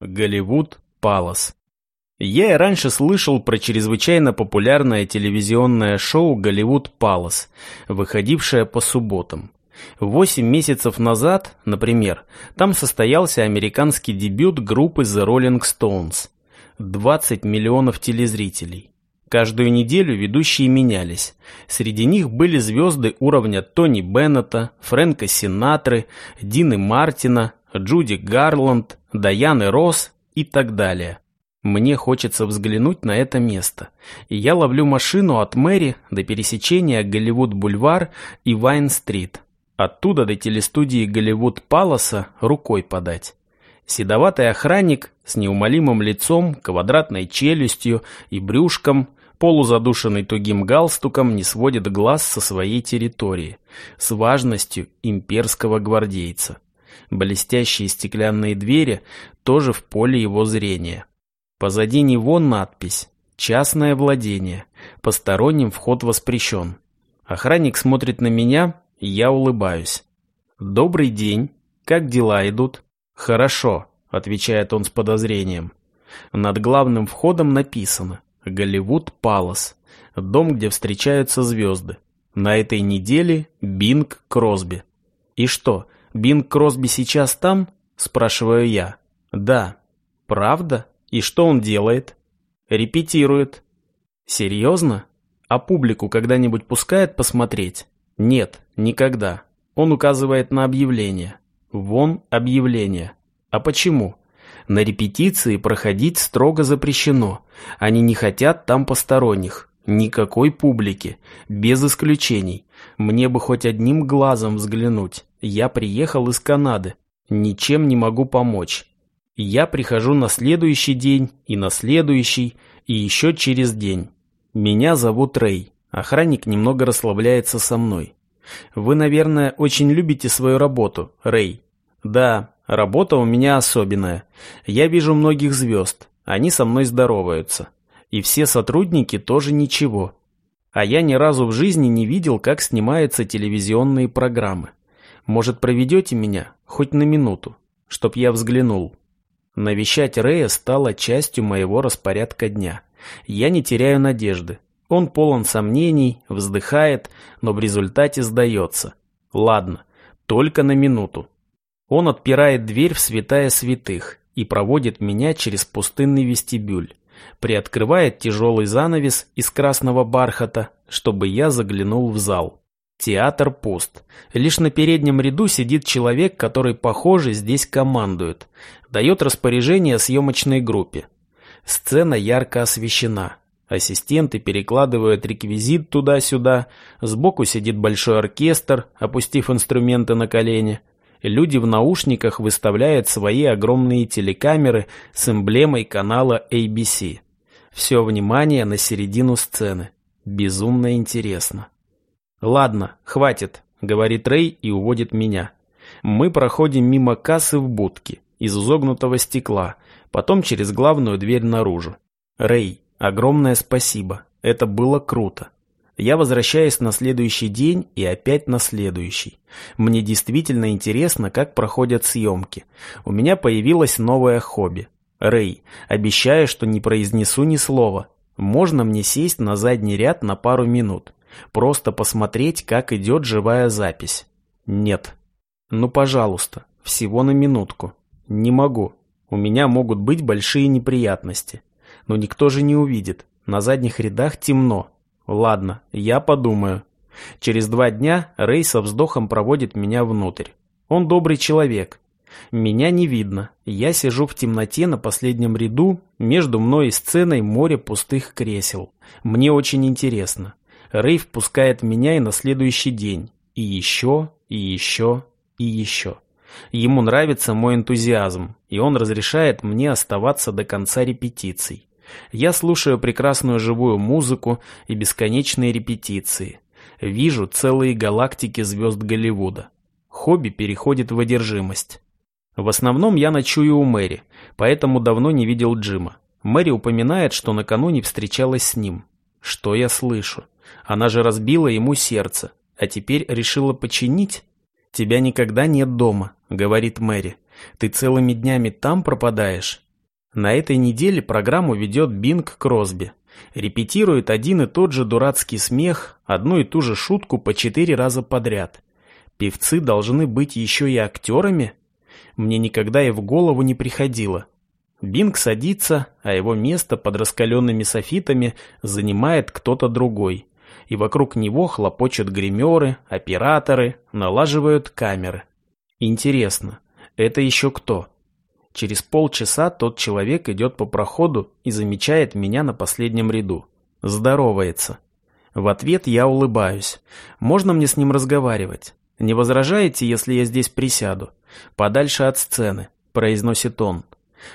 Голливуд Палас. Я и раньше слышал про чрезвычайно популярное телевизионное шоу «Голливуд Палас», выходившее по субботам. Восемь месяцев назад, например, там состоялся американский дебют группы The Rolling Stones. 20 миллионов телезрителей. Каждую неделю ведущие менялись. Среди них были звезды уровня Тони Беннета, Фрэнка Синатры, Дины Мартина, Джуди Гарланд, Даяны Росс и так далее. Мне хочется взглянуть на это место. И я ловлю машину от Мэри до пересечения Голливуд-бульвар и Вайн-стрит. Оттуда до телестудии Голливуд Паласа рукой подать. Седоватый охранник с неумолимым лицом, квадратной челюстью и брюшком, полузадушенный тугим галстуком, не сводит глаз со своей территории, с важностью имперского гвардейца. Блестящие стеклянные двери тоже в поле его зрения. Позади него надпись «Частное владение. Посторонним вход воспрещен». Охранник смотрит на меня, я улыбаюсь. «Добрый день. Как дела идут?» «Хорошо», — отвечает он с подозрением. Над главным входом написано «Голливуд Палас», дом, где встречаются звезды. На этой неделе Бинг Кросби. И что, Бинг Кросби сейчас там? Спрашиваю я. Да. Правда? И что он делает? Репетирует. Серьезно? А публику когда-нибудь пускает посмотреть? Нет, никогда. Он указывает на объявление. Вон объявление. А почему? На репетиции проходить строго запрещено. Они не хотят там посторонних. Никакой публики. Без исключений. Мне бы хоть одним глазом взглянуть. Я приехал из Канады. Ничем не могу помочь. Я прихожу на следующий день, и на следующий, и еще через день. Меня зовут Рэй. Охранник немного расслабляется со мной. Вы, наверное, очень любите свою работу, Рэй. Да, работа у меня особенная. Я вижу многих звезд. Они со мной здороваются. И все сотрудники тоже ничего. А я ни разу в жизни не видел, как снимаются телевизионные программы. Может, проведете меня хоть на минуту, чтоб я взглянул? Навещать Рэя стало частью моего распорядка дня. Я не теряю надежды. Он полон сомнений, вздыхает, но в результате сдается. Ладно, только на минуту. Он отпирает дверь в святая святых и проводит меня через пустынный вестибюль. Приоткрывает тяжелый занавес из красного бархата, чтобы я заглянул в зал. Театр пуст. Лишь на переднем ряду сидит человек, который, похоже, здесь командует. Дает распоряжение съемочной группе. Сцена ярко освещена. Ассистенты перекладывают реквизит туда-сюда, сбоку сидит большой оркестр, опустив инструменты на колени. Люди в наушниках выставляют свои огромные телекамеры с эмблемой канала ABC. Все внимание на середину сцены. Безумно интересно. «Ладно, хватит», — говорит Рэй и уводит меня. Мы проходим мимо кассы в будке, из изогнутого стекла, потом через главную дверь наружу. Рэй, Огромное спасибо. Это было круто. Я возвращаюсь на следующий день и опять на следующий. Мне действительно интересно, как проходят съемки. У меня появилось новое хобби. Рэй, обещаю, что не произнесу ни слова. Можно мне сесть на задний ряд на пару минут? Просто посмотреть, как идет живая запись. Нет. Ну, пожалуйста, всего на минутку. Не могу. У меня могут быть большие неприятности. Но никто же не увидит. На задних рядах темно. Ладно, я подумаю. Через два дня Рэй со вздохом проводит меня внутрь. Он добрый человек. Меня не видно. Я сижу в темноте на последнем ряду, между мной и сценой море пустых кресел. Мне очень интересно. Рэй впускает меня и на следующий день. И еще, и еще, и еще. Ему нравится мой энтузиазм, и он разрешает мне оставаться до конца репетиций. Я слушаю прекрасную живую музыку и бесконечные репетиции. Вижу целые галактики звезд Голливуда. Хобби переходит в одержимость. В основном я ночую у Мэри, поэтому давно не видел Джима. Мэри упоминает, что накануне встречалась с ним. Что я слышу? Она же разбила ему сердце, а теперь решила починить? «Тебя никогда нет дома», — говорит Мэри. «Ты целыми днями там пропадаешь? На этой неделе программу ведет Бинг Кросби. Репетирует один и тот же дурацкий смех, одну и ту же шутку по четыре раза подряд. Певцы должны быть еще и актерами? Мне никогда и в голову не приходило. Бинг садится, а его место под раскаленными софитами занимает кто-то другой. И вокруг него хлопочут гримеры, операторы, налаживают камеры. Интересно, это еще кто? Через полчаса тот человек идет по проходу и замечает меня на последнем ряду. Здоровается. В ответ я улыбаюсь. Можно мне с ним разговаривать? Не возражаете, если я здесь присяду? Подальше от сцены, произносит он.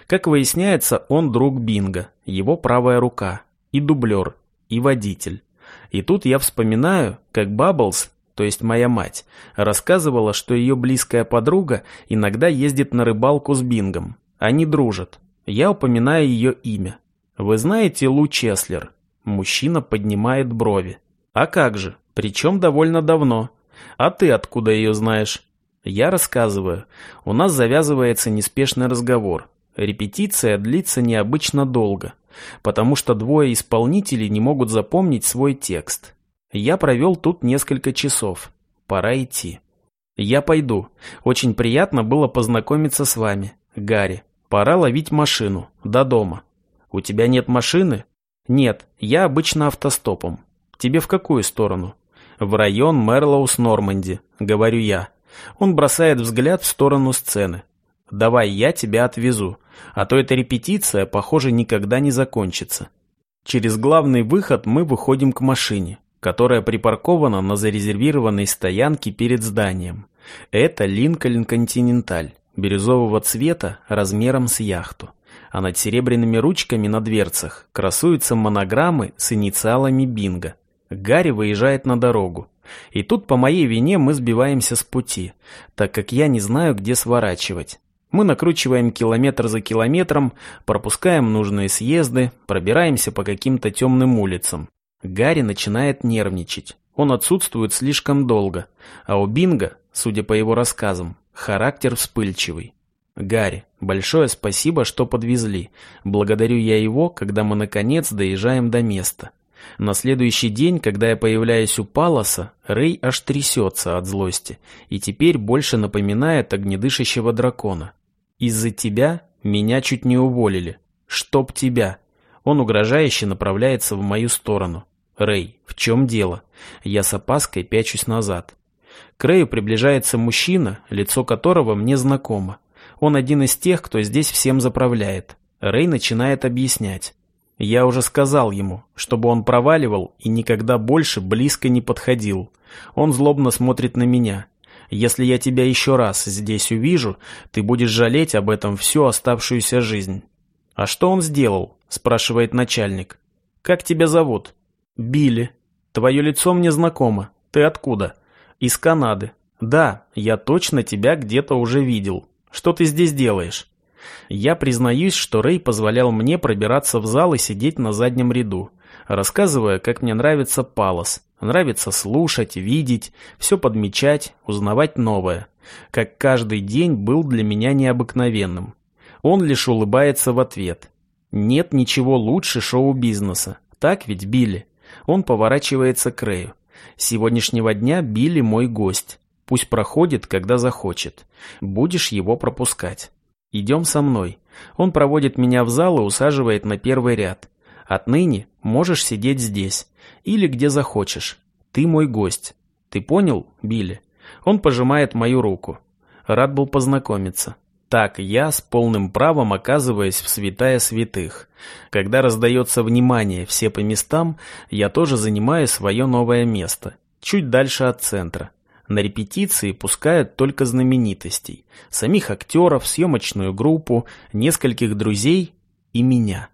Как выясняется, он друг Бинга, его правая рука, и дублер, и водитель. И тут я вспоминаю, как Бабблс, то есть моя мать, рассказывала, что ее близкая подруга иногда ездит на рыбалку с Бингом. Они дружат. Я упоминаю ее имя. Вы знаете Лу Чеслер? Мужчина поднимает брови. А как же? Причем довольно давно. А ты откуда ее знаешь? Я рассказываю. У нас завязывается неспешный разговор. Репетиция длится необычно долго, потому что двое исполнителей не могут запомнить свой текст. Я провел тут несколько часов. Пора идти. Я пойду. Очень приятно было познакомиться с вами, Гарри. Пора ловить машину. До дома. У тебя нет машины? Нет, я обычно автостопом. Тебе в какую сторону? В район Мерлоус-Норманди, говорю я. Он бросает взгляд в сторону сцены. Давай я тебя отвезу, а то эта репетиция, похоже, никогда не закончится. Через главный выход мы выходим к машине, которая припаркована на зарезервированной стоянке перед зданием. Это Линкольн Континенталь, бирюзового цвета, размером с яхту. А над серебряными ручками на дверцах красуются монограммы с инициалами Бинга. Гарри выезжает на дорогу. И тут по моей вине мы сбиваемся с пути, так как я не знаю, где сворачивать. Мы накручиваем километр за километром, пропускаем нужные съезды, пробираемся по каким-то темным улицам. Гарри начинает нервничать. Он отсутствует слишком долго, а у Бинга, судя по его рассказам, характер вспыльчивый. Гарри, большое спасибо, что подвезли. Благодарю я его, когда мы наконец доезжаем до места. На следующий день, когда я появляюсь у Палоса, Рэй аж трясется от злости и теперь больше напоминает огнедышащего дракона. Из-за тебя меня чуть не уволили. Чтоб тебя. Он угрожающе направляется в мою сторону. Рэй, в чем дело? Я с опаской пячусь назад. К Рэю приближается мужчина, лицо которого мне знакомо. Он один из тех, кто здесь всем заправляет. Рэй начинает объяснять. Я уже сказал ему, чтобы он проваливал и никогда больше близко не подходил. Он злобно смотрит на меня. Если я тебя еще раз здесь увижу, ты будешь жалеть об этом всю оставшуюся жизнь». «А что он сделал?» – спрашивает начальник. «Как тебя зовут?» «Билли. Твое лицо мне знакомо. Ты откуда?» «Из Канады. Да, я точно тебя где-то уже видел. Что ты здесь делаешь?» Я признаюсь, что Рэй позволял мне пробираться в зал и сидеть на заднем ряду, рассказывая, как мне нравится Палос, Нравится слушать, видеть, все подмечать, узнавать новое. Как каждый день был для меня необыкновенным. Он лишь улыбается в ответ. Нет ничего лучше шоу-бизнеса. Так ведь, Билли? Он поворачивается к Рэю. С сегодняшнего дня Билли мой гость. Пусть проходит, когда захочет. Будешь его пропускать. Идем со мной. Он проводит меня в зал и усаживает на первый ряд. Отныне можешь сидеть здесь. Или где захочешь. Ты мой гость. Ты понял, Билли? Он пожимает мою руку. Рад был познакомиться. Так я с полным правом оказываюсь в святая святых. Когда раздается внимание все по местам, я тоже занимаю свое новое место, чуть дальше от центра. На репетиции пускают только знаменитостей, самих актеров, съемочную группу, нескольких друзей и меня.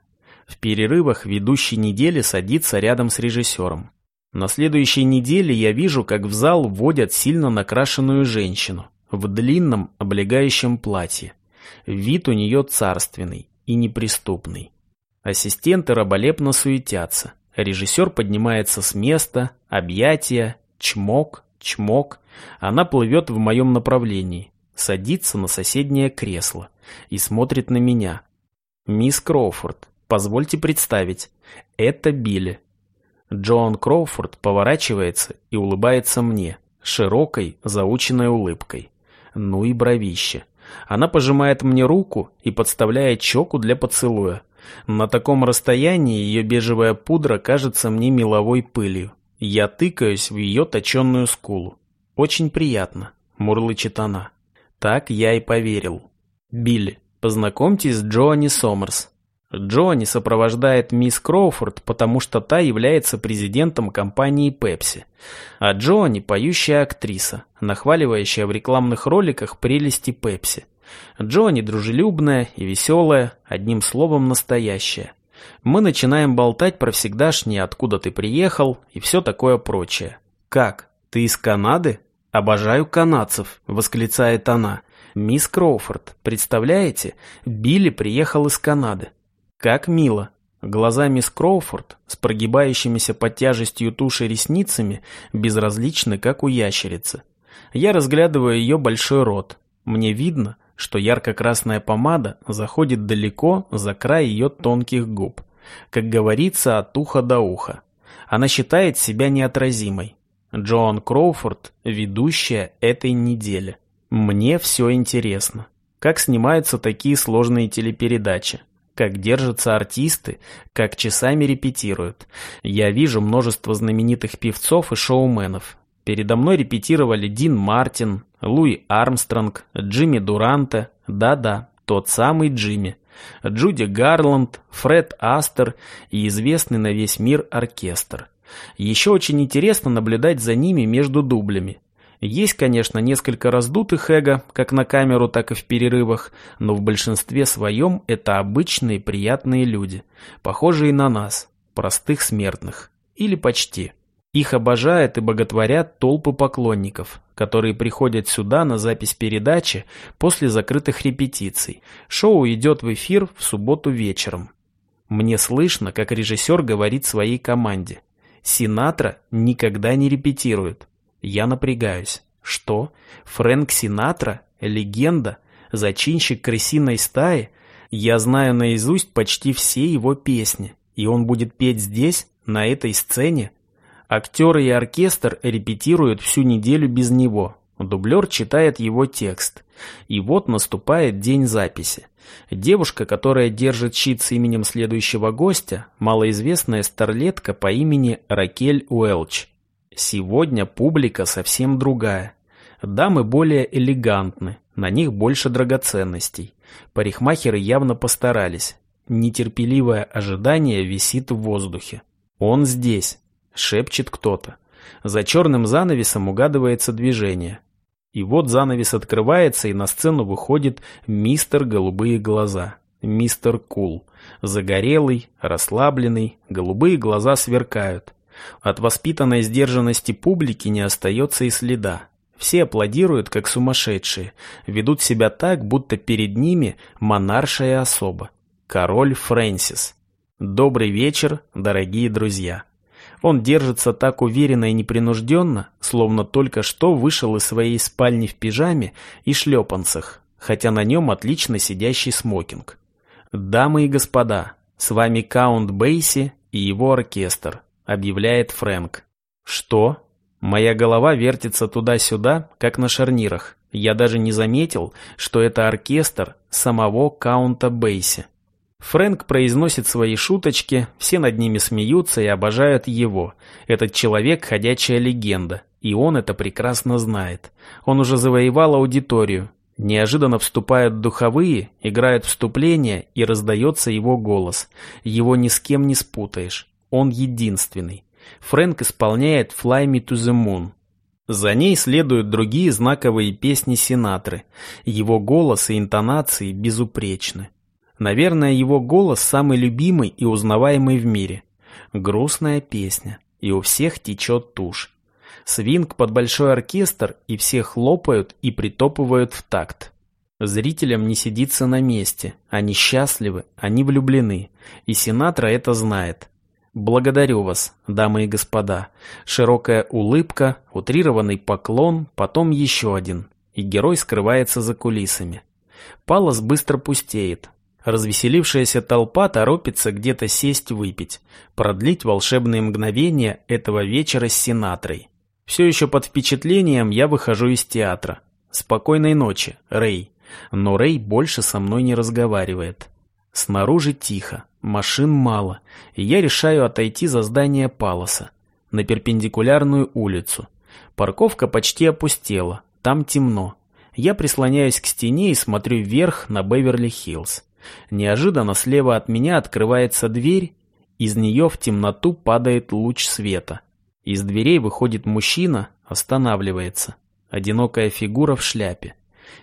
В перерывах ведущий недели садится рядом с режиссером. На следующей неделе я вижу, как в зал вводят сильно накрашенную женщину в длинном облегающем платье. Вид у нее царственный и неприступный. Ассистенты раболепно суетятся. Режиссер поднимается с места, объятия, чмок, чмок. Она плывет в моем направлении, садится на соседнее кресло и смотрит на меня. Мисс Кроуфорд, позвольте представить, это Билли. Джоан Кроуфорд поворачивается и улыбается мне, широкой, заученной улыбкой. Ну и бровище. Она пожимает мне руку и подставляет щеку для поцелуя. На таком расстоянии ее бежевая пудра кажется мне меловой пылью. Я тыкаюсь в ее точенную скулу. Очень приятно, мурлычет она. Так я и поверил. Билли, познакомьтесь с Джоанни Сомерс. Джоанни сопровождает мисс Кроуфорд, потому что та является президентом компании Пепси. А Джоанни – поющая актриса, нахваливающая в рекламных роликах прелести Пепси. Джоанни дружелюбная и веселая, одним словом настоящая. Мы начинаем болтать про всегдашнее, откуда ты приехал и все такое прочее. «Как? Ты из Канады?» «Обожаю канадцев», — восклицает она. «Мисс Кроуфорд, представляете? Билли приехал из Канады». «Как мило». Глаза мисс Кроуфорд с прогибающимися под тяжестью туши ресницами безразличны, как у ящерицы. Я разглядываю ее большой рот. Мне видно, что ярко-красная помада заходит далеко за край ее тонких губ. Как говорится, от уха до уха. Она считает себя неотразимой. Джоан Кроуфорд – ведущая этой недели. Мне все интересно. Как снимаются такие сложные телепередачи? Как держатся артисты? Как часами репетируют? Я вижу множество знаменитых певцов и шоуменов. Передо мной репетировали Дин Мартин, Луи Армстронг, Джимми Дуранте, да-да, тот самый Джимми, Джуди Гарланд, Фред Астер и известный на весь мир оркестр. Еще очень интересно наблюдать за ними между дублями. Есть, конечно, несколько раздутых эго, как на камеру, так и в перерывах, но в большинстве своем это обычные приятные люди, похожие на нас, простых смертных. Или почти. Их обожают и боготворят толпы поклонников, которые приходят сюда на запись передачи после закрытых репетиций. Шоу идет в эфир в субботу вечером. Мне слышно, как режиссер говорит своей команде. Синатра никогда не репетирует. Я напрягаюсь. Что? Фрэнк Синатра? Легенда? Зачинщик крысиной стаи? Я знаю наизусть почти все его песни. И он будет петь здесь, на этой сцене? Актеры и оркестр репетируют всю неделю без него. Дублер читает его текст. И вот наступает день записи. Девушка, которая держит щит с именем следующего гостя, малоизвестная старлетка по имени Ракель Уэлч. Сегодня публика совсем другая. Дамы более элегантны, на них больше драгоценностей. Парикмахеры явно постарались. Нетерпеливое ожидание висит в воздухе. Он здесь, шепчет кто-то. За черным занавесом угадывается движение. И вот занавес открывается, и на сцену выходит мистер Голубые Глаза. Мистер Кул. Загорелый, расслабленный, голубые глаза сверкают. От воспитанной сдержанности публики не остается и следа. Все аплодируют, как сумасшедшие, ведут себя так, будто перед ними монаршая особа. Король Фрэнсис. Добрый вечер, дорогие друзья. Он держится так уверенно и непринужденно, словно только что вышел из своей спальни в пижаме и шлепанцах, хотя на нем отлично сидящий смокинг. «Дамы и господа, с вами Каунт Бейси и его оркестр», — объявляет Фрэнк. «Что?» Моя голова вертится туда-сюда, как на шарнирах. Я даже не заметил, что это оркестр самого Каунта Бейси. Фрэнк произносит свои шуточки, все над ними смеются и обожают его. Этот человек – ходячая легенда, и он это прекрасно знает. Он уже завоевал аудиторию. Неожиданно вступают духовые, играют вступления, и раздается его голос. Его ни с кем не спутаешь. Он единственный. Фрэнк исполняет «Fly me to the moon». За ней следуют другие знаковые песни Синатры. Его голос и интонации безупречны. Наверное, его голос самый любимый и узнаваемый в мире. Грустная песня, и у всех течет тушь. Свинг под большой оркестр, и все хлопают и притопывают в такт. Зрителям не сидится на месте, они счастливы, они влюблены, и Синатра это знает. Благодарю вас, дамы и господа. Широкая улыбка, утрированный поклон, потом еще один, и герой скрывается за кулисами. Палас быстро пустеет, Развеселившаяся толпа торопится где-то сесть выпить, продлить волшебные мгновения этого вечера с Синатрой. Все еще под впечатлением я выхожу из театра. Спокойной ночи, Рэй. Но Рэй больше со мной не разговаривает. Снаружи тихо, машин мало, и я решаю отойти за здание Палоса, на перпендикулярную улицу. Парковка почти опустела, там темно. Я прислоняюсь к стене и смотрю вверх на Беверли-Хиллз. Неожиданно слева от меня открывается дверь, из нее в темноту падает луч света. Из дверей выходит мужчина, останавливается. Одинокая фигура в шляпе.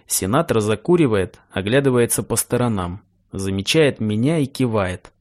Сенатор закуривает, оглядывается по сторонам, замечает меня и кивает.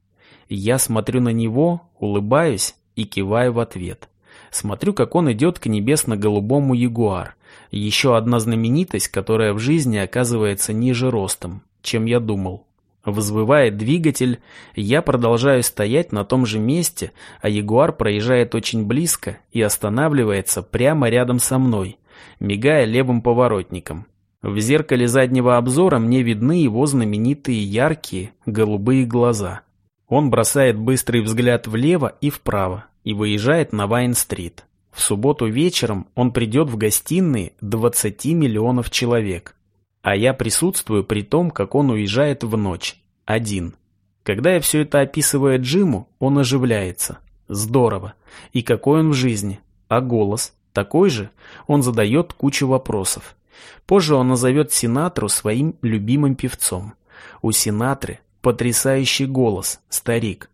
Я смотрю на него, улыбаюсь и киваю в ответ. Смотрю, как он идет к небесно-голубому ягуар. Еще одна знаменитость, которая в жизни оказывается ниже ростом, чем я думал. Взвывает двигатель, я продолжаю стоять на том же месте, а Ягуар проезжает очень близко и останавливается прямо рядом со мной, мигая левым поворотником. В зеркале заднего обзора мне видны его знаменитые яркие голубые глаза. Он бросает быстрый взгляд влево и вправо и выезжает на Вайн-стрит. В субботу вечером он придет в гостиные 20 миллионов человек. А я присутствую при том, как он уезжает в ночь. Один. Когда я все это описываю Джиму, он оживляется. Здорово. И какой он в жизни? А голос? Такой же? Он задает кучу вопросов. Позже он назовет Синатру своим любимым певцом. У Синатры потрясающий голос, старик.